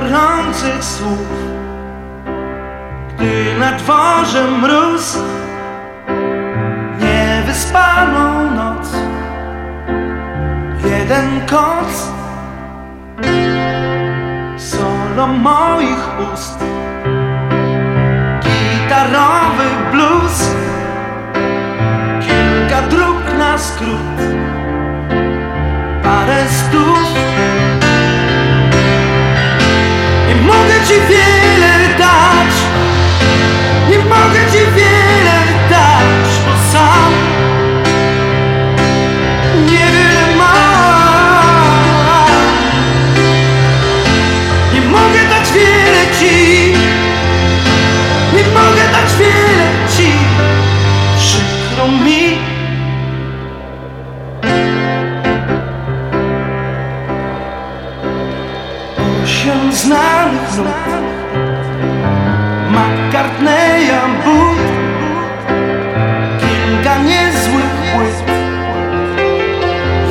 gorących słów. Gdy na dworze mróz Niewyspaną noc Jeden koc Solo moich ust Osiem znanych nut McCartneya but. Kilka niezłych płyt.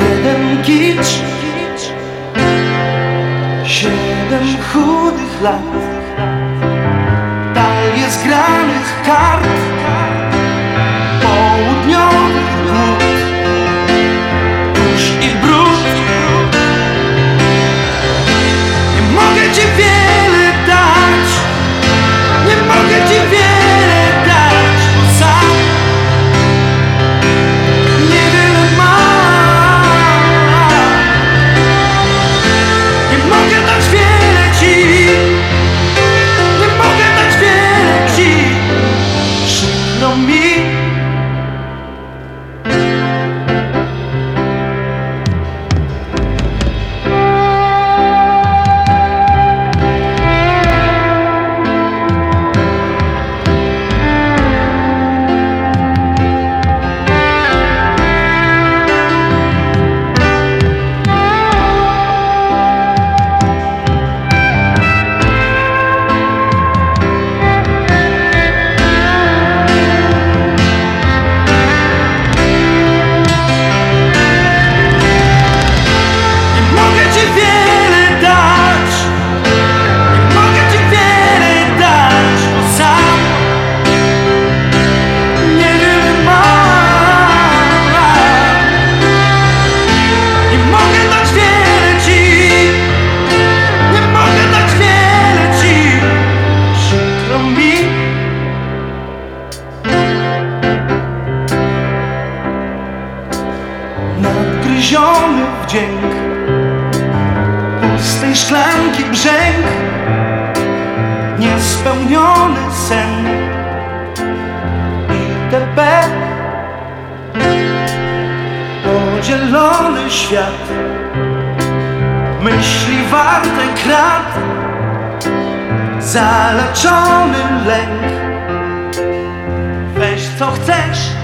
Jeden kicz. Siedem chudych lat. Talie zgranych kart 一 Nadgryziony wdzięk Pustej szklanki brzęk. Niespełniony sen. ITP Podzielony świat. Myśli warte krat. Zaleczony lęk. Weź co chcesz